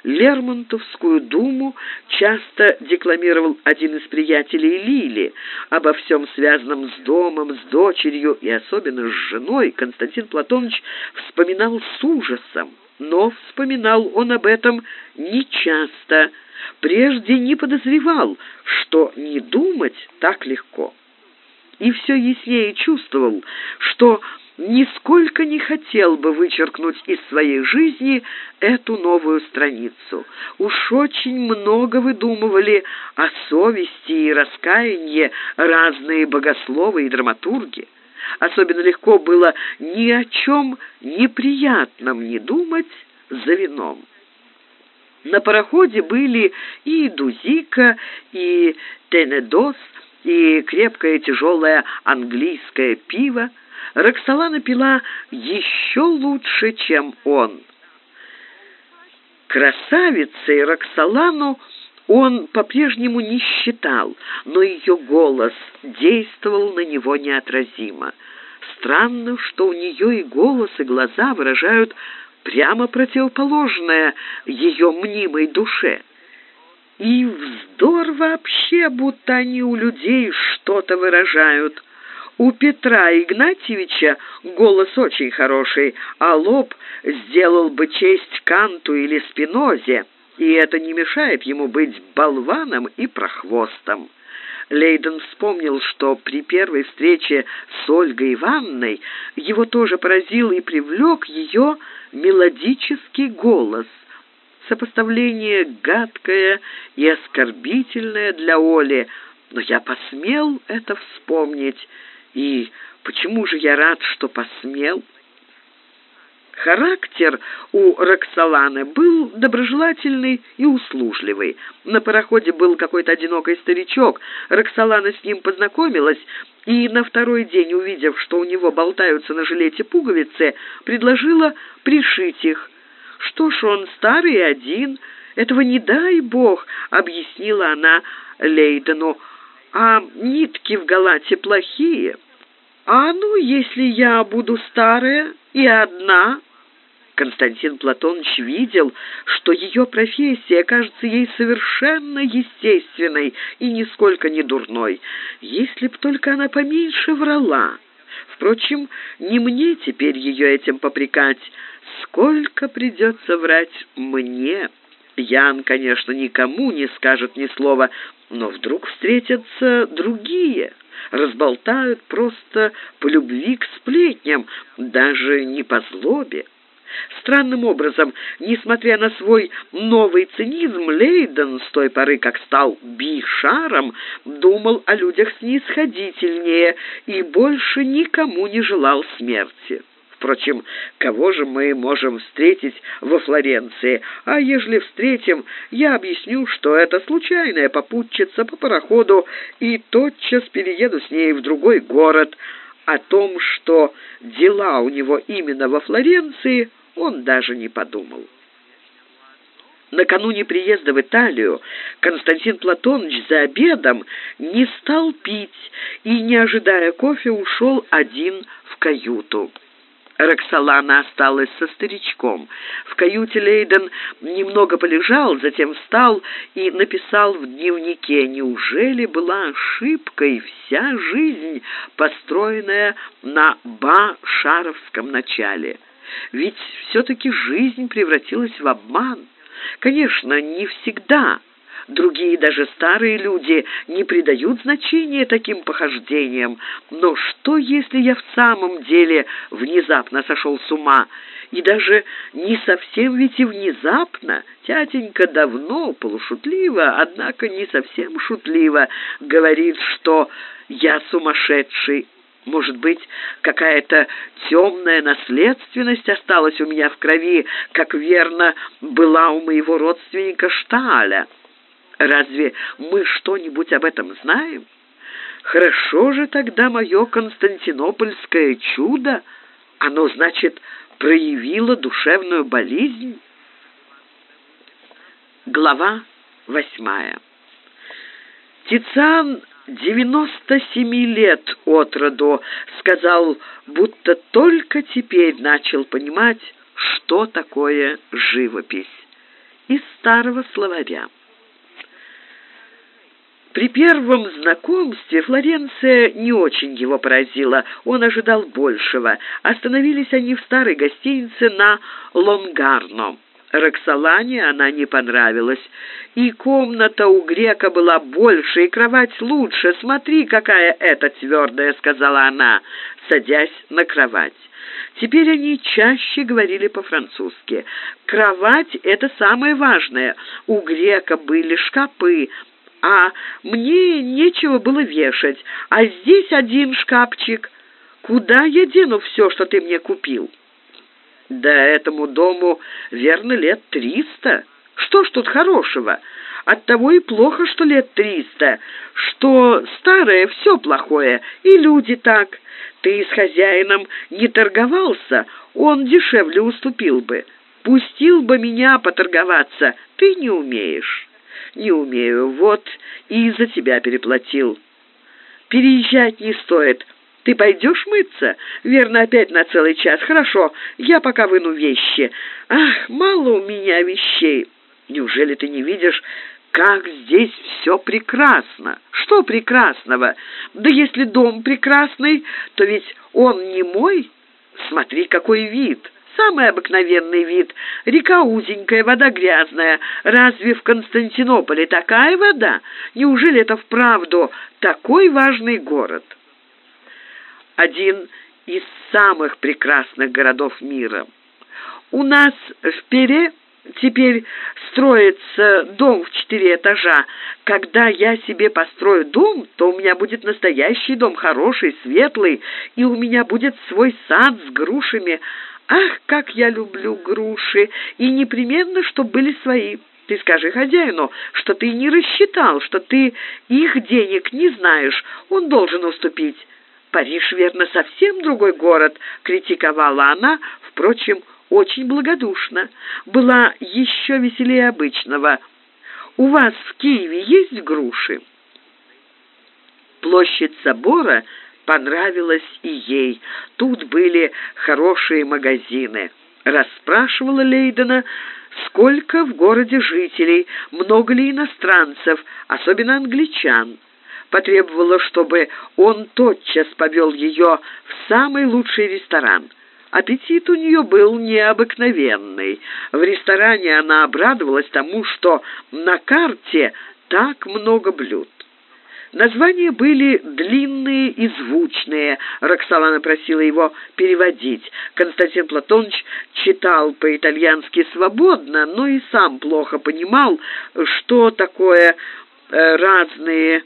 Лермонтовскую думу часто декламировал один из приятелей Лили. Обо всем связанном с домом, с дочерью и особенно с женой Константин Платонович вспоминал с ужасом. Но вспоминал он об этом нечасто, прежде не подозревал, что не думать так легко. И все яснее чувствовал, что нисколько не хотел бы вычеркнуть из своей жизни эту новую страницу. Уж очень много выдумывали о совести и раскаянии разные богословы и драматурги. Особенно легко было ни о чем неприятном не думать за вином. На пароходе были и Дузика, и Тенедос, и крепкое тяжелое английское пиво. Роксолана пила еще лучше, чем он. Красавицей Роксолану он по-прежнему не считал, но ее голос действовал на него неотразимо. Странно, что у нее и голос, и глаза выражают прямо противоположное ее мнимой душе. И вздор вообще, будто они у людей что-то выражают. У Петра Игнатьевича голос очень хороший, а лоб сделал бы честь Канту или Спинозе, и это не мешает ему быть болваном и прохвостом. Лейден вспомнил, что при первой встрече с Ольгой Ивановной его тоже поразил и привлек ее мелодический голос. Сопоставление гадкое и оскорбительное для Оли, но я посмел это вспомнить, и почему же я рад, что посмел?» Характер у Роксоланы был доброжелательный и услужливый. На пароходе был какой-то одинокий старичок. Роксолана с ним познакомилась, и на второй день, увидев, что у него болтаются на жилете пуговицы, предложила пришить их. «Что ж, он старый один, этого не дай бог», — объяснила она Лейдену. «А нитки в галате плохие». «А ну, если я буду старая и одна?» Константин Платонович видел, что ее профессия кажется ей совершенно естественной и нисколько не дурной, если б только она поменьше врала. Впрочем, не мне теперь ее этим попрекать. Сколько придется врать мне? Ян, конечно, никому не скажет ни слова, но вдруг встретятся другие разболтают просто по любви к сплетням, даже не по злобе. Странным образом, несмотря на свой новый цинизм, Лейден с той поры, как стал бишаром, думал о людях снисходительнее и больше никому не желал смерти. Впрочем, кого же мы можем встретить во Флоренции? А ежели встретим, я объясню, что это случайная попутчица по пароходу, и тотчас перееду с ней в другой город. О том, что дела у него именно во Флоренции, он даже не подумал. Накануне приезда в Италию Константин Платонович за обедом не стал пить и, не ожидая кофе, ушел один в каюту. Роксолана осталась со старичком. В каюте Лейден немного полежал, затем встал и написал в дневнике, неужели была ошибкой вся жизнь, построенная на ба-шаровском начале? Ведь все-таки жизнь превратилась в обман. Конечно, не всегда – Другие, даже старые люди, не придают значения таким похождениям. Но что, если я в самом деле внезапно сошел с ума? И даже не совсем ведь и внезапно. Тятенька давно, полушутливо, однако не совсем шутливо, говорит, что я сумасшедший. Может быть, какая-то темная наследственность осталась у меня в крови, как верно была у моего родственника Шталя. Разве мы что-нибудь об этом знаем? Хорошо же тогда мое константинопольское чудо. Оно, значит, проявило душевную болезнь? Глава восьмая. Тициан девяносто семи лет от роду сказал, будто только теперь начал понимать, что такое живопись. Из старого словаря. При первом знакомстве Флоренция не очень его поразила, он ожидал большего. Остановились они в старой гостинице на Лонгарно. Роксолане она не понравилась. И комната у грека была больше, и кровать лучше. Смотри, какая это твердая, сказала она, садясь на кровать. Теперь они чаще говорили по-французски. Кровать — это самое важное. У грека были шкапы, а мне нечего было вешать, а здесь один шкафчик. Куда я дену все, что ты мне купил?» «Да этому дому, верно, лет триста. Что ж тут хорошего? Оттого и плохо, что лет триста, что старое все плохое, и люди так. Ты с хозяином не торговался, он дешевле уступил бы. Пустил бы меня поторговаться, ты не умеешь. Не умею, вот и за тебя переплатил. Переезжать не стоит. Ты пойдешь мыться? Верно, опять на целый час. Хорошо, я пока выну вещи. Ах, мало у меня вещей. Неужели ты не видишь, как здесь все прекрасно? Что прекрасного? Да если дом прекрасный, то ведь он не мой. Смотри, какой вид. Самый обыкновенный вид. Река узенькая, вода грязная. Разве в Константинополе такая вода? Неужели это вправду такой важный город? Один из самых прекрасных городов мира. У нас в Пере теперь строится дом в четыре этажа. Когда я себе построю дом, то у меня будет настоящий дом, хороший, светлый, и у меня будет свой сад с грушами. Ах, как я люблю груши! И непременно, чтобы были свои. Ты скажи хозяину, что ты не рассчитал, что ты их денег не знаешь. Он должен уступить. Париж, верно, совсем другой город, критиковала она, впрочем, очень благодушно. Была еще веселее обычного. У вас в Киеве есть груши? Площадь собора понравилась и ей. Тут были хорошие магазины. Расспрашивала Лейдена, сколько в городе жителей, много ли иностранцев, особенно англичан. Потребовала, чтобы он тотчас повел ее в самый лучший ресторан. Аппетит у нее был необыкновенный. В ресторане она обрадовалась тому, что на карте так много блюд. Названия были длинные и звучные. Роксолана просила его переводить. Константин Платонович читал по-итальянски свободно, но и сам плохо понимал, что такое э, разные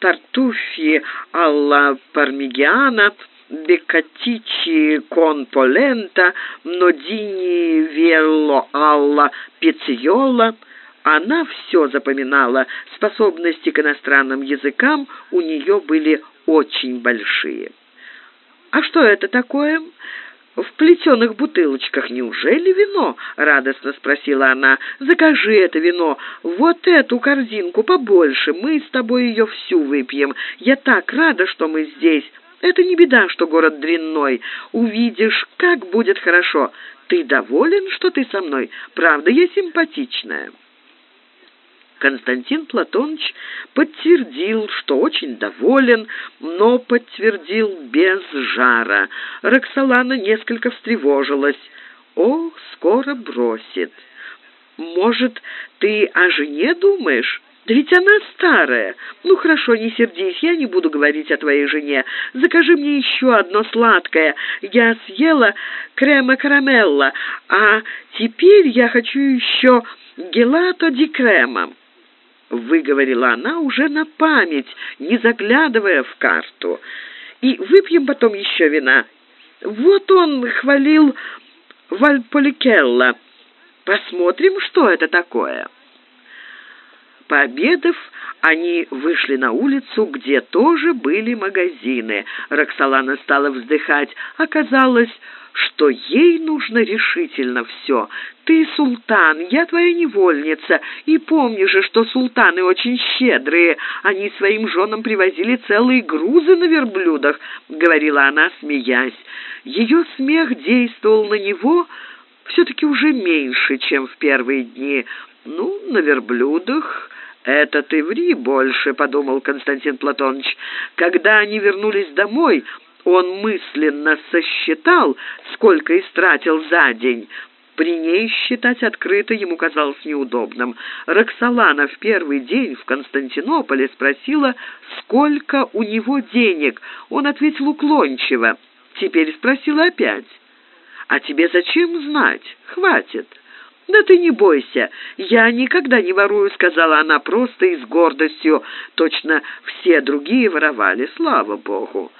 тартуфи алла пармигиана, бекатичи кон полента, нодини велло алла пицциола — она все запоминала, способности к иностранным языкам у нее были очень большие. «А что это такое?» «В плетеных бутылочках неужели вино?» — радостно спросила она. «Закажи это вино, вот эту корзинку побольше, мы с тобой ее всю выпьем. Я так рада, что мы здесь. Это не беда, что город дрянной. Увидишь, как будет хорошо. Ты доволен, что ты со мной? Правда, я симпатичная?» Константин Платонович подтвердил, что очень доволен, но подтвердил без жара. Роксолана несколько встревожилась. «О, скоро бросит. Может, ты о жене думаешь?» «Да ведь она старая. Ну, хорошо, не сердись, я не буду говорить о твоей жене. Закажи мне еще одно сладкое. Я съела крема карамелла, а теперь я хочу еще гелато ди крема» выговорила она уже на память, не заглядывая в карту. «И выпьем потом еще вина. Вот он хвалил Вальполикелла. Посмотрим, что это такое». Пообедав, они вышли на улицу, где тоже были магазины. Роксолана стала вздыхать. Оказалось, что ей нужно решительно все. Ты султан, я твоя невольница, и помни же, что султаны очень щедрые. Они своим женам привозили целые грузы на верблюдах, — говорила она, смеясь. Ее смех действовал на него все-таки уже меньше, чем в первые дни. Ну, на верблюдах... «Это ты ври больше», — подумал Константин Платонович. Когда они вернулись домой, он мысленно сосчитал, сколько истратил за день. При ней считать открыто ему казалось неудобным. Роксолана в первый день в Константинополе спросила, сколько у него денег. Он ответил уклончиво. Теперь спросила опять. «А тебе зачем знать? Хватит». «Да ты не бойся, я никогда не ворую», — сказала она просто и с гордостью. Точно все другие воровали, слава богу.